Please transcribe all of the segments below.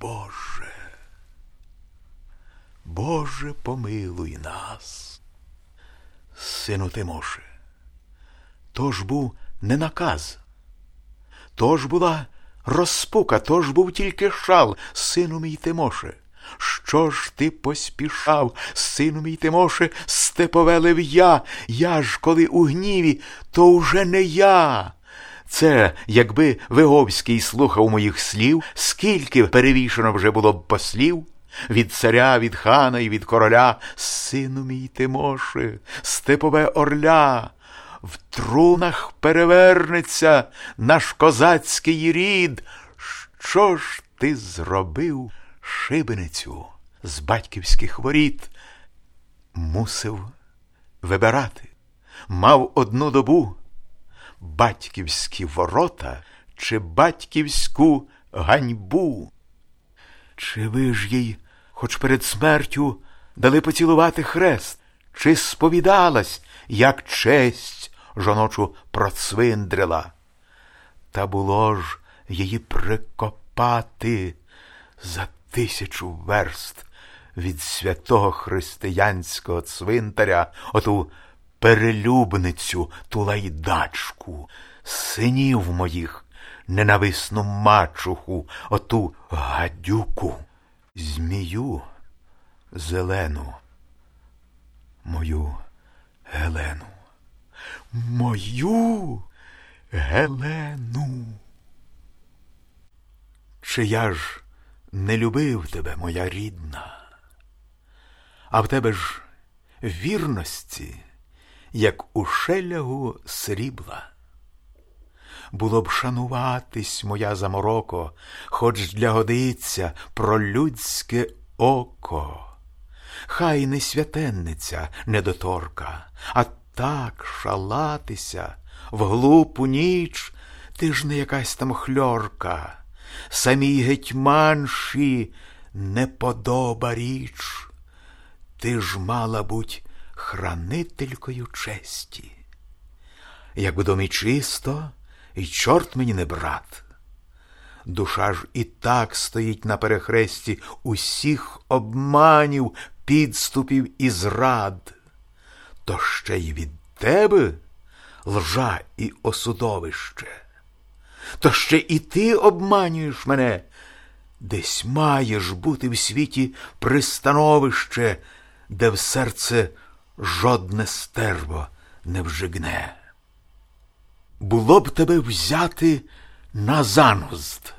Боже. Боже, помилуй нас. Сину Тимоше, то ж був не наказ, то ж була розпука, то ж був тільки шал, сину мій Тимоше. Що ж ти поспішав, сину мій Тимоше, степовелив я, я ж коли у гніві, то уже не я. Це, якби Виговський слухав моїх слів, скільки перевішено вже було б послів, від царя, від хана і від короля, сину мій Тимоше, степове орля, в трунах перевернеться наш козацький рід. Що ж ти зробив? шибеницю з батьківських воріт, мусив вибирати, мав одну добу батьківські ворота чи батьківську ганьбу. Чи ви ж їй, хоч перед смертю, дали поцілувати хрест, чи сповідалась, як честь жоночу процвиндрила? Та було ж її прикопати за тисячу верст від святого християнського цвинтаря, оту перелюбницю, ту лайдачку, синів моїх, ненависну мачуху, оту гадюку, змію зелену, мою Гелену, мою Гелену. Чи я ж не любив тебе, моя рідна, а в тебе ж вірності, як у шелягу срібла. Було б шануватись, моя замороко, хоч для годиться про людське око. Хай не святенниця недоторка, а так шалатися в глупу ніч, ти ж не якась там хльорка самій гетьманші не подоба річ. Ти ж мала буть хранителькою честі. Як в домі чисто, і чорт мені не брат. Душа ж і так стоїть на перехресті усіх обманів, підступів і зрад, то ще й від тебе лжа і осудовище то ще і ти обманюєш мене. Десь маєш бути в світі пристановище, де в серце жодне стерво не вжигне. Було б тебе взяти на занозд,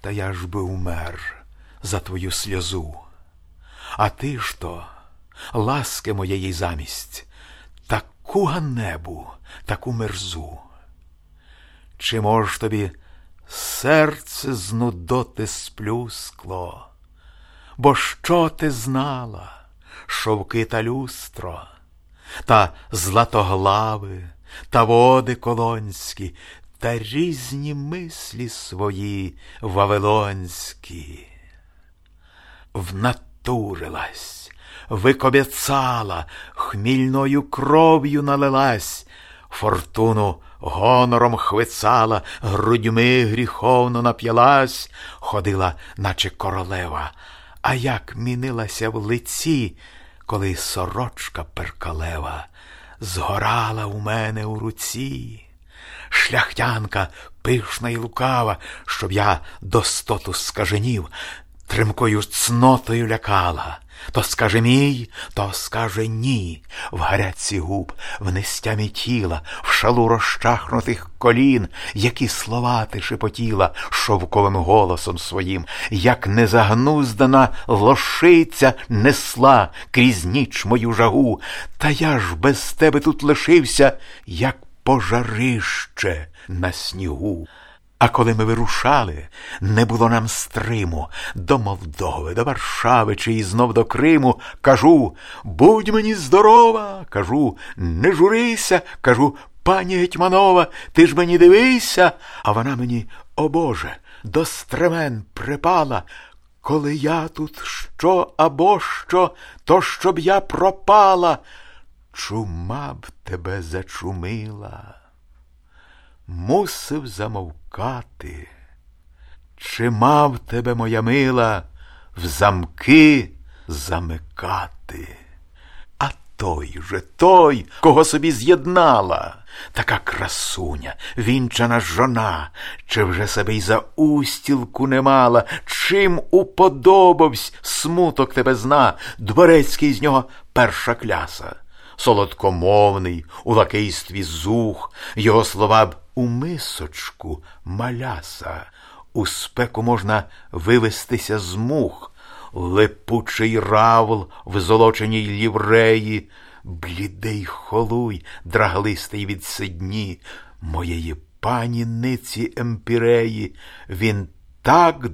та я ж би умер за твою сльозу. А ти ж то, ласки моєї замість, таку ганебу, таку мерзу. Чи мож тобі серце знудоти сплюскло? Бо що ти знала, шовки та люстро, та златоглави, та води колонські, та різні мислі свої вавилонські? Внатурилась, викобяцала, хмільною кров'ю налилась, фортуну гонором хвицала, грудьми гріховно нап'ялась, ходила, наче королева, а як мінилася в лиці, коли сорочка перкалева згорала у мене у руці. Шляхтянка пишна й лукава, щоб я достоту скаженів, тримкою цнотою лякала. То скаже мій, то скаже ні, в гарячці губ, в нестямі тіла, в шалу розчахнутих колін, які слова ти шепотіла шовковим голосом своїм, як незагнуздана лошиця несла крізь ніч мою жагу, та я ж без тебе тут лишився, як пожарище на снігу. А коли ми вирушали, не було нам стриму. До Молдови, до Варшави чи і знов до Криму. Кажу, будь мені здорова, кажу, не журися, кажу, пані Гетьманова, ти ж мені дивися, а вона мені, о Боже, до стремен припала. Коли я тут що або що, то щоб я пропала, чума б тебе зачумила мусив замовкати. Чи мав тебе, моя мила, в замки замикати? А той же той, кого собі з'єднала, така красуня, вінчана жона, чи вже себе й за устілку не мала, чим уподобавсь смуток тебе зна, дворецький з нього перша кляса, солодкомовний, у лакействі зух, його слова б у мисочку маляса, у спеку можна вивестися з мух, липучий равл в золоченій лівреї, блідий холуй, драглистий від сидні, моєї пані ниці емпіреї, він так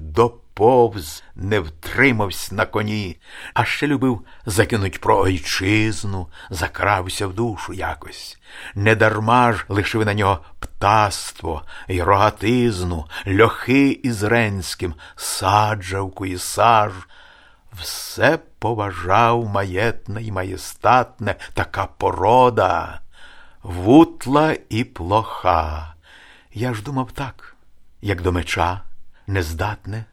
доповз, не втримався на коні, а ще любив закинуть про ойчизну, закрався в душу якось. Недарма ж лишив на нього птаство й рогатизну, льохи із Ренським, саджавку і саж. Все поважав маєтне й маєстатне така порода, вутла і плоха. Я ж думав так, як до меча нездатне,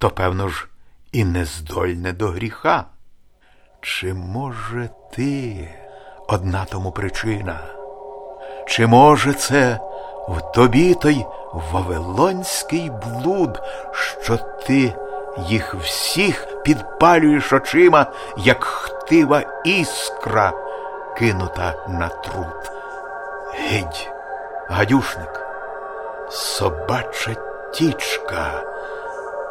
то, певно ж, і нездольне до гріха. Чи, може, ти одна тому причина? Чи може це в тобі той вавилонський блуд, що ти їх всіх підпалюєш очима, як хтива іскра, кинута на труд? Гидь, гадюшник, собача тічка,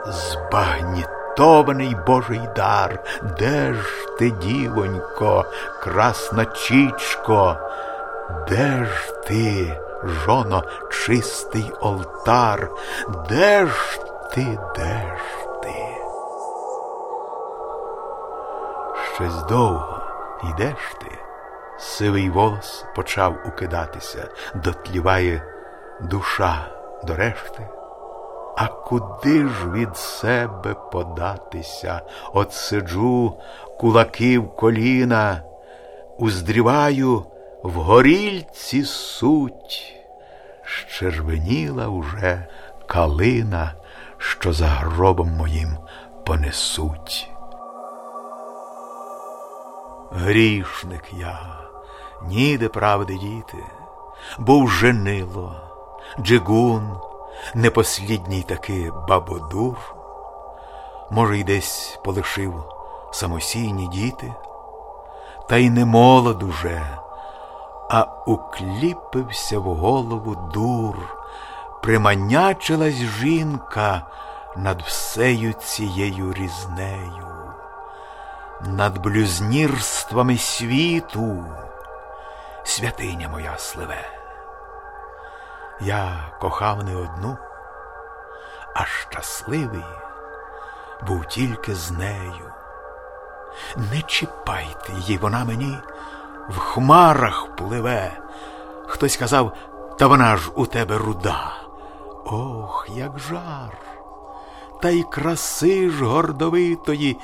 збагнітований Божий дар, де ж ти, дівонько, красна чічко, де ж ти, жоно, чистий олтар, де ж ти, де ж ти? Щось довго йдеш ти, сивий волос почав укидатися, дотліває душа до решти. А куди ж від себе податися? От сиджу, кулаки коліна, уздріваю в горільці суть, щервеніла уже калина, що за гробом моїм понесуть. Грішник я, ніде правди діти, був женило, джигун, непослідній таки бабодур, може, й десь полишив самосійні діти, та й не молод уже, а укліпився в голову дур, приманячилась жінка над всею цією різнею, над блюзнірствами світу, святиня моя сливе. Я кохав не одну, а щасливий був тільки з нею. Не чіпайте її, вона мені в хмарах пливе. Хтось казав, та вона ж у тебе руда. Ох, як жар. Та й краси ж гордовитої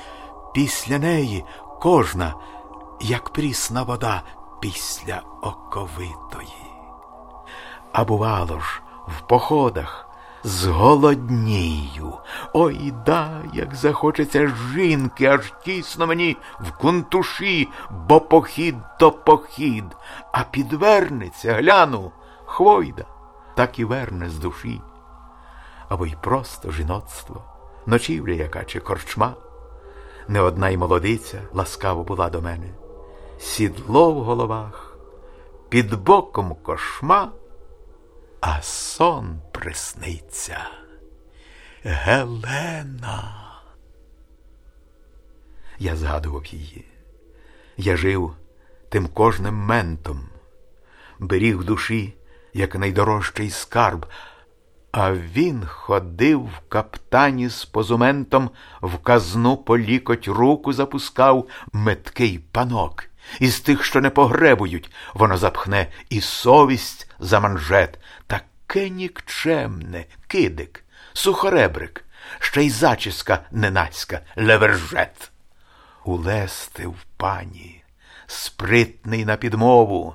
після неї кожна, як прісна вода після оковитої. А бувало ж, в походах зголоднію. Ой да, як захочеться жінки, аж тісно мені в кунтуші, бо похід то похід, а підвернеться, гляну, хвойда, так і верне з душі. Або й просто жіноцтво, ночівля яка чи корчма. Не одна й молодиця ласкаво була до мене, сідло в головах, під боком кошма а сон присниться. Гелена. Я згадував її. Я жив тим кожним ментом, беріг душі, як найдорожчий скарб, а він ходив в каптані з позументом, в казну по лікоть руку запускав меткий панок. Із тих, що не погребують, воно запхне і совість за манжет, таке нікчемне, кидик, сухоребрик, ще й зачіска ненацька левержет. Улести в пані, спритний на підмову,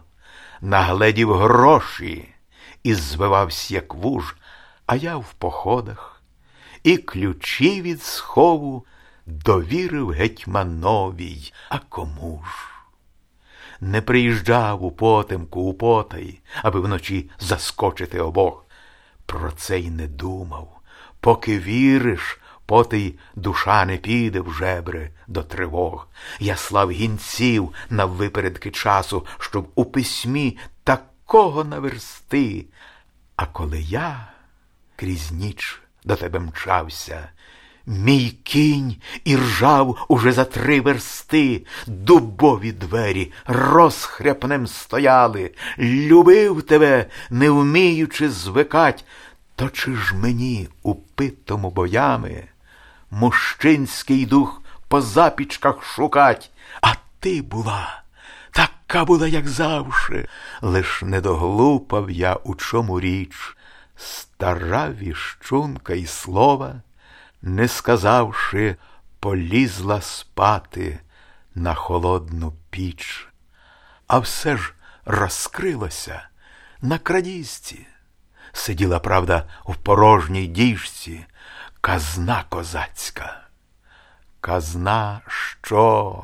нагледів гроші і звивався, як вуж, а я в походах і ключі від схову довірив гетьмановій, а кому ж? Не приїжджав у потемку у потай, аби вночі заскочити обох. Про це й не думав. Поки віриш, поти душа не піде в жебри до тривог. Я слав гінців на випередки часу, щоб у письмі такого наверсти. А коли я крізь ніч до тебе мчався, Мій кінь і ржав уже за три версти, дубові двері розхряпнем стояли, любив тебе, не вміючи звикать, то чи ж мені, упитому боями, мужчинський дух по запічках шукать, а ти була, така була, як завше, лиш не доглупав я, у чому річ, стара віщунка і слова не сказавши, полізла спати на холодну піч, а все ж розкрилося на крадісці. Сиділа, правда, в порожній діжці казна козацька. Казна що?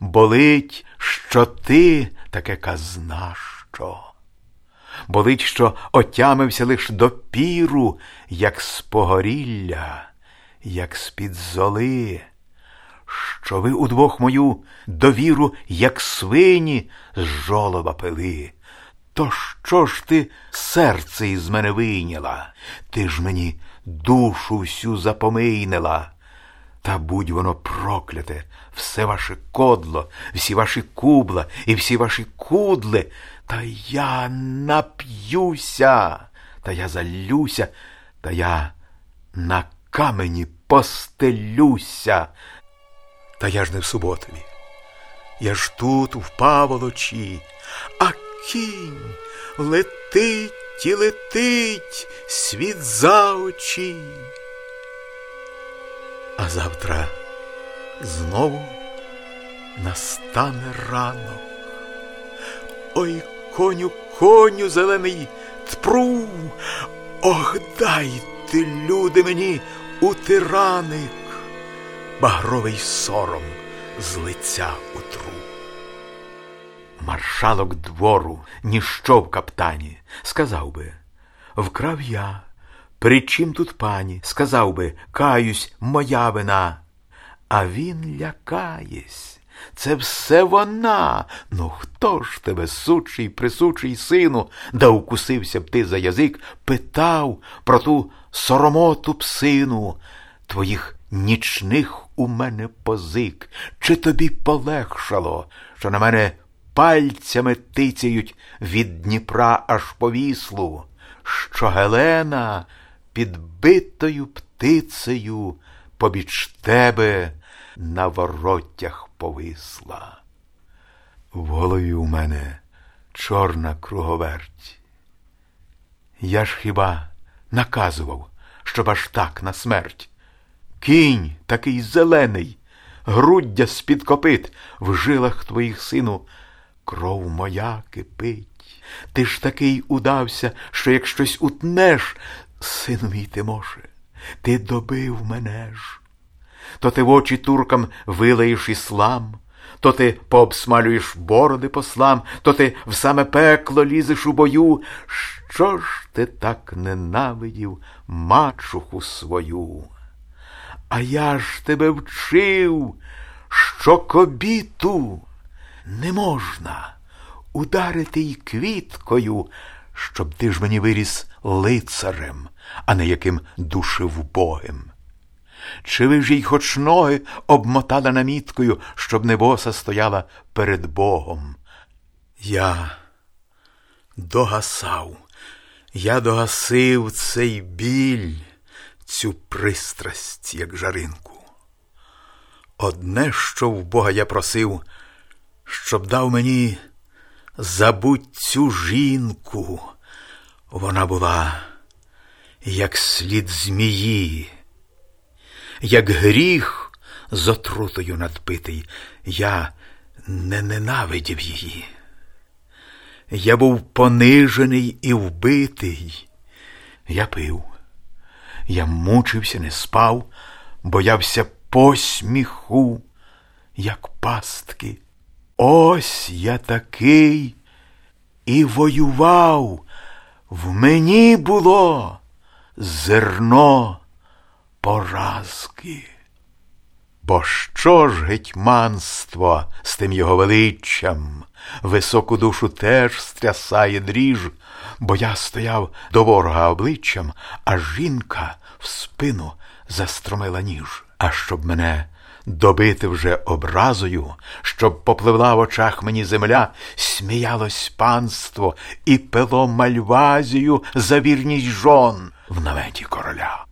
Болить, що ти таке казна що? Болить, що отямився лиш до піру, як з погорілля, як з-під золи, що ви удвох мою довіру, як свині, з жолоба пили. То що ж ти серце із мене вийняла? Ти ж мені душу всю запомийнила. Та будь воно прокляте, все ваше кодло, всі ваші кубла і всі ваші кудли, та я нап'юся, та я залюся, та я на камені постелюся. Та я ж не в суботові. Я ж тут в паволочі, а кінь летить і летить світ за очі. А завтра знову настане ранок. Ой, коню, коню зелений, тпру, ох, дайте, люди, мені у тираник, багровий сором з лиця утру. Маршалок двору, ніщо в каптані, сказав би, вкрав я. При чим тут пані? Сказав би, каюсь, моя вина. А він лякаєсь. Це все вона. Ну хто ж тебе, сучий, присучий сину, да укусився б ти за язик, питав про ту соромоту псину, твоїх нічних у мене позик. Чи тобі полегшало, що на мене пальцями тицяють від Дніпра аж по віслу, що Гелена підбитою птицею побіч тебе на воротях повисла. В голові у мене чорна круговерть. Я ж хіба наказував, щоб аж так на смерть. Кінь такий зелений, груддя з-під копит в жилах твоїх сину, кров моя кипить. Ти ж такий удався, що як щось утнеш, сину мій Тимоше, ти добив мене ж то ти в очі туркам вилаєш іслам, то ти пообсмалюєш бороди послам, то ти в саме пекло лізеш у бою. Що ж ти так ненавидів мачуху свою? А я ж тебе вчив, що кобіту не можна ударити й квіткою, щоб ти ж мені виріс лицарем, а не яким душевбогим. Чи ви ж їй хоч ноги обмотали наміткою, щоб не боса стояла перед Богом? Я догасав, я догасив цей біль, цю пристрасть, як жаринку. Одне, що в Бога я просив, щоб дав мені забудь цю жінку. Вона була, як слід змії як гріх з отрутою надпитий, я не ненавидів її. Я був понижений і вбитий. Я пив, Я мучився, не спав, боявся посміху, як пастки. Ось я такий і воював. В мені було зерно поразки. Бо що ж гетьманство з тим його величчям, високу душу теж стрясає дріж, бо я стояв до ворога обличчям, а жінка в спину застромила ніж. А щоб мене добити вже образою, щоб попливла в очах мені земля, сміялось панство і пило мальвазію за вірність жон в наметі короля.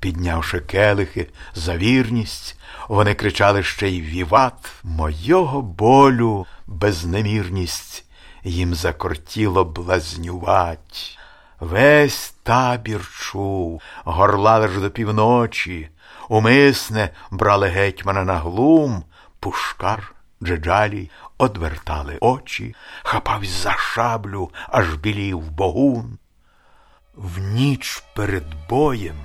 Піднявши келихи за вірність, вони кричали ще й віват мойого болю безнемірність їм закортіло блазнювать. Весь табір чув, горлали ж до півночі, умисне брали гетьмана на глум, пушкар, джеджалій одвертали очі, хапавсь за шаблю, аж білів богун. В ніч перед боєм,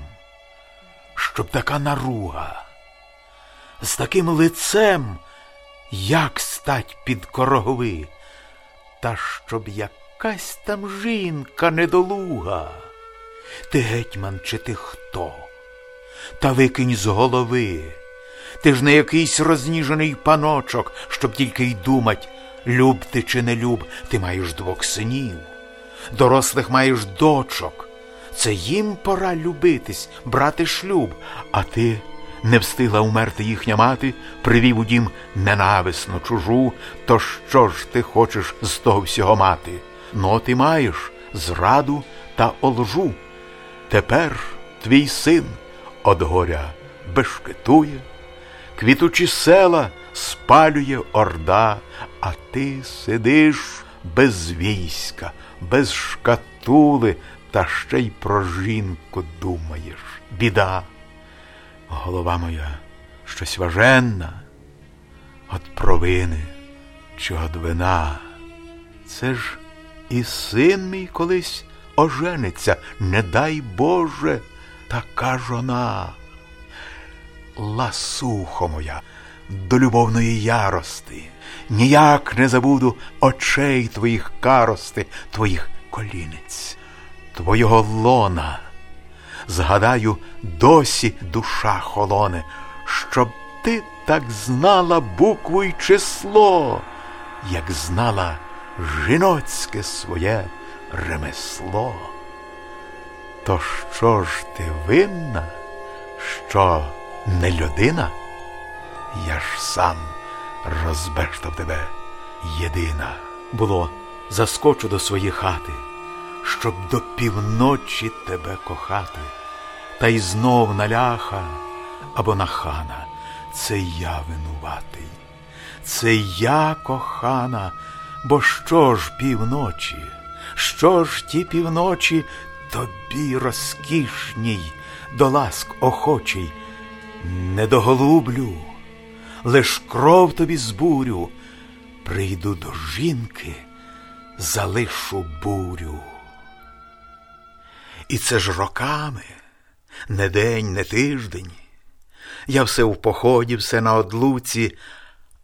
щоб така наруга, з таким лицем, як стать під корогови, та щоб якась там жінка недолуга. Ти гетьман, чи ти хто? Та викинь з голови. Ти ж не якийсь розніжений паночок, щоб тільки й думать, люб ти чи не люб, ти маєш двох синів, дорослих маєш дочок. Це їм пора любитись, брати шлюб, а ти не встигла умерти їхня мати, привів у дім ненависну чужу, то що ж ти хочеш з того всього мати? Ну, ти маєш зраду та олжу. Тепер твій син од горя бешкетує, квітучі села спалює орда, а ти сидиш без війська, без шкатули, та ще й про жінку думаєш. Біда голова моя щось важенна, от провини чи от вина. Це ж і син мій колись ожениться, не дай Боже, така жона. Ласухо моя до любовної ярости, ніяк не забуду очей твоїх карости, твоїх колінець, твого лона згадаю, досі душа холоне, щоб ти так знала букву й число, як знала жіноцьке своє ремесло. То що ж ти винна, що не людина? Я ж сам розбештав тебе єдина. Було, заскочу до своєї хати щоб до півночі тебе кохати, та й знов на ляха або на хана. Це я винуватий, це я кохана, бо що ж півночі, що ж ті півночі тобі розкішній, до ласк охочий, не доголублю, лиш кров тобі збурю, прийду до жінки, залишу бурю. І це ж роками, не день, не тиждень. Я все в поході, все на одлуці,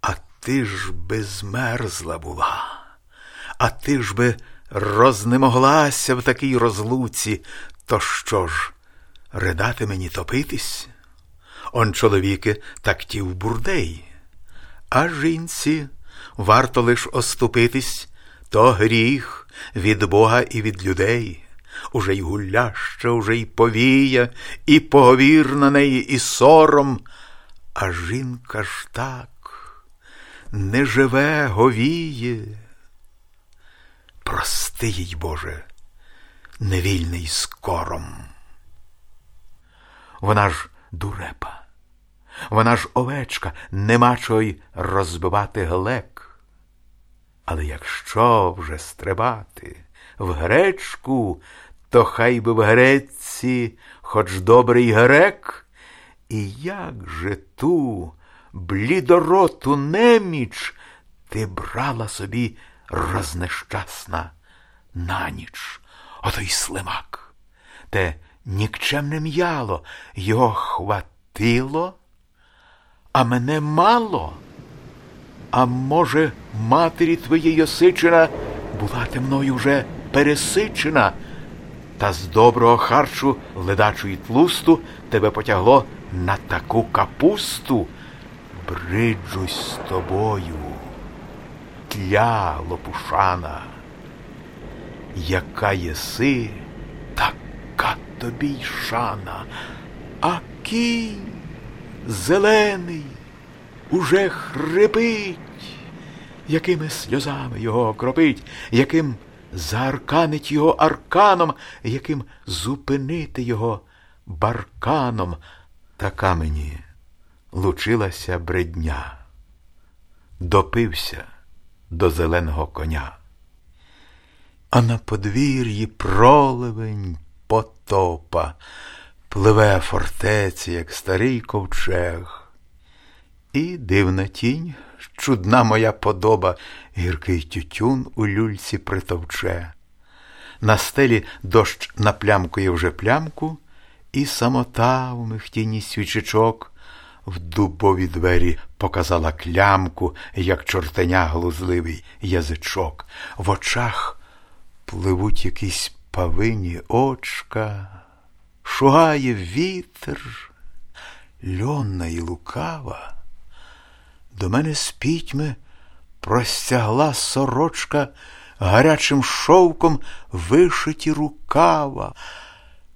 а ти ж би змерзла була, а ти ж би рознемоглася в такій розлуці, то що ж, ридати мені топитись? Он чоловіки так ті в бурдей, а жінці варто лиш оступитись, то гріх від Бога і від людей уже й гуляща, уже й повія, і поговір на неї, і сором. А жінка ж так не живе, говіє. Прости їй, Боже, невільний скором. Вона ж дурепа, вона ж овечка, нема чого й розбивати глек. Але якщо вже стрибати в гречку, то хай би в Греці хоч добрий грек, і як же ту блідороту неміч ти брала собі рознещасна на ніч, ото й слимак, те нікчемне м'яло, його хватило, а мене мало. А може, матері твоєї осичена була ти мною вже пересичена, та з доброго харчу, ледачу і тлусту, тебе потягло на таку капусту. Бриджусь з тобою, тля лопушана, яка єси, така тобі й шана, а кінь зелений уже хрипить, якими сльозами його окропить, яким заарканить його арканом, яким зупинити його барканом. Така мені лучилася бредня, допився до зеленого коня. А на подвір'ї проливень потопа пливе фортеці, як старий ковчег. І дивна тінь, чудна моя подоба, гіркий тютюн у люльці притовче. На стелі дощ наплямкує вже плямку, і самота у михтіні свічечок в дубові двері показала клямку, як чортеня глузливий язичок. В очах пливуть якісь павині очка, шугає вітер, льонна і лукава. До мене з пітьми простягла сорочка гарячим шовком вишиті рукава.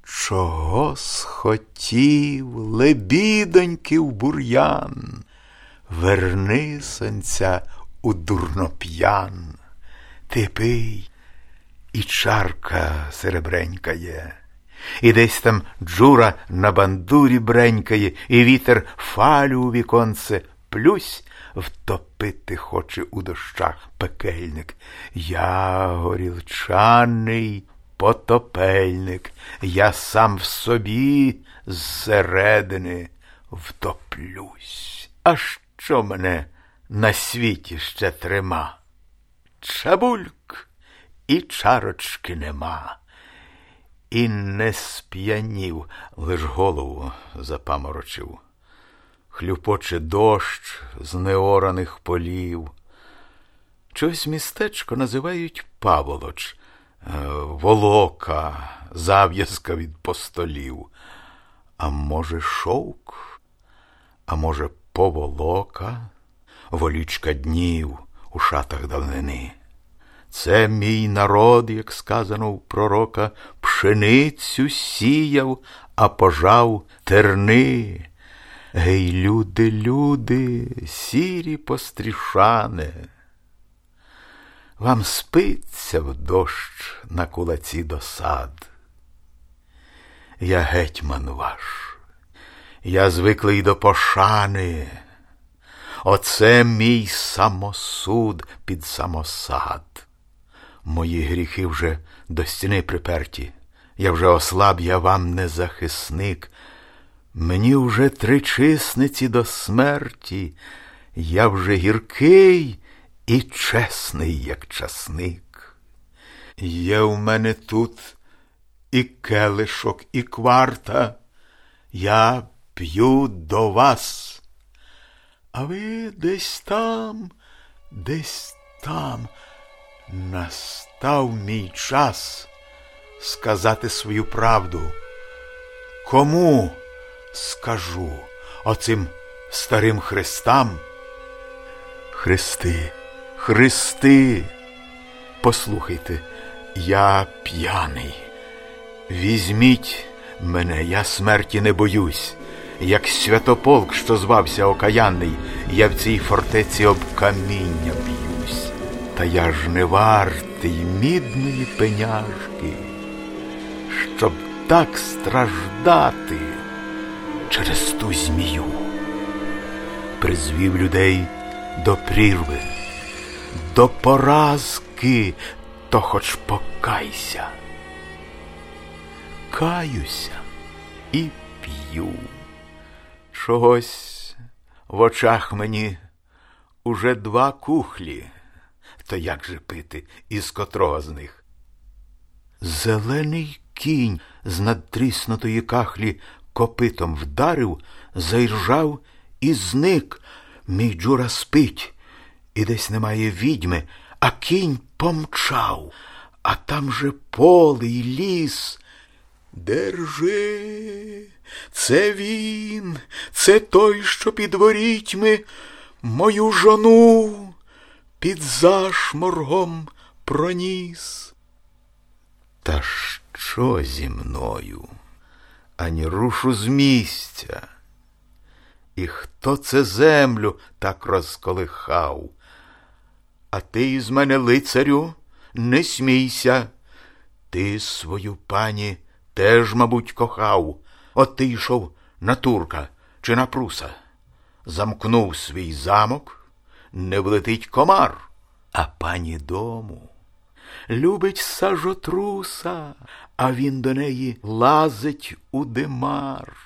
Чого схотів, лебідоньки бур'ян, верни сонця у дурноп'ян, ти пий, і чарка серебренька є, і десь там джура на бандурі бренькає, і вітер фалю у віконце плюсь втопити хоче у дощах пекельник. Я горілчаний потопельник, я сам в собі зсередини втоплюсь. А що мене на світі ще трима? Чабульк і чарочки нема. І не сп'янів, лиш голову запаморочив хлюпоче дощ з неораних полів. Чогось містечко називають Паволоч, е, волока, зав'язка від постолів. А може, шовк, а може, поволока, волічка днів у шатах давнини. Це мій народ, як сказано у пророка, пшеницю сіяв, а пожав терни. Гей, люди, люди, сірі пострішане, вам спиться в дощ на кулаці досад. Я гетьман ваш, я звиклий до пошани, оце мій самосуд під самосад. Мої гріхи вже до стіни приперті, я вже ослаб, я вам не захисник. Мені вже три чисниці до смерті, я вже гіркий і чесний, як часник. Є в мене тут і келишок, і кварта, я п'ю до вас, а ви десь там, десь там настав мій час сказати свою правду. Кому? скажу оцим старим хрестам. Христи, Христи, послухайте, я п'яний. Візьміть мене, я смерті не боюсь, як святополк, що звався окаянний, я в цій фортеці об каміння б'юсь. Та я ж не вартий мідної пеняшки, щоб так страждати через ту змію, призвів людей до прірви, до поразки, то хоч покайся. Каюся і п'ю. Чогось в очах мені уже два кухлі, то як же пити, із котрого з них? Зелений кінь з надтріснутої кахлі копитом вдарив, заіржав і зник. Мій Джура спить, і десь немає відьми, а кінь помчав, а там же поле й ліс. Держи, це він, це той, що під ворітьми мою жону під зашморгом проніс. Та що зі мною? Ані рушу з місця. І хто це землю так розколихав? А ти із мене, лицарю, не смійся. Ти свою пані теж, мабуть, кохав. От ти йшов на турка чи на пруса, замкнув свій замок, не влетить комар, а пані дому. Любить сажотруса, а він до неї лазить у димар.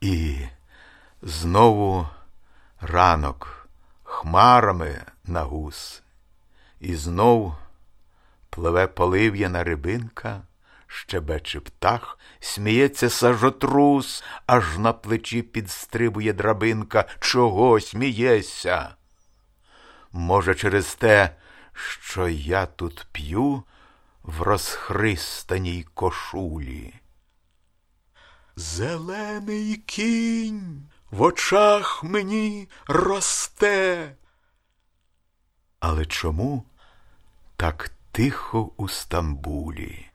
І знову ранок хмарами на гус, і знов пливе полив'яна рибинка, щебече птах, сміється сажотрус, аж на плечі підстрибує драбинка. Чого смієшся? Може, через те, що я тут п'ю в розхристаній кошулі. Зелений кінь в очах мені росте. Але чому так тихо у Стамбулі?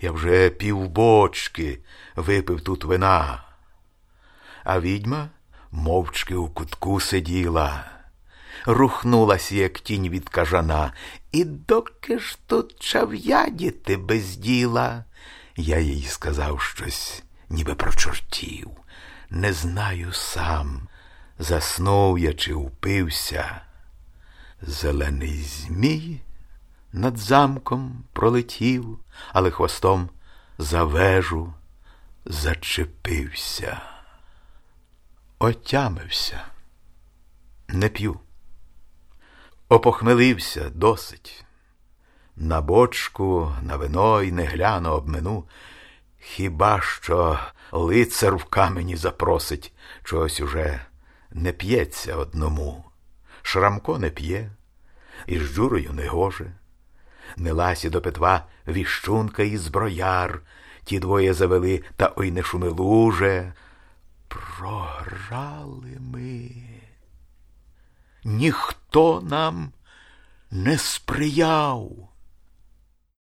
Я вже півбочки випив тут вина, а відьма мовчки у кутку сиділа рухнулась, як тінь від кажана. І доки ж тут чав'ядіти без діла? Я їй сказав щось, ніби про чортів. Не знаю сам, заснув я чи упився. Зелений змій над замком пролетів, але хвостом за вежу зачепився. Отямився, не п'ю. Опохмелився досить. На бочку, на вино й не гляну обмину. Хіба що лицар в камені запросить, чогось уже не п'ється одному. Шрамко не п'є, і з джурою не гоже. Не ласі до петва віщунка і зброяр, ті двоє завели, та ой не шуми луже. Програли ми ніхто нам не сприяв.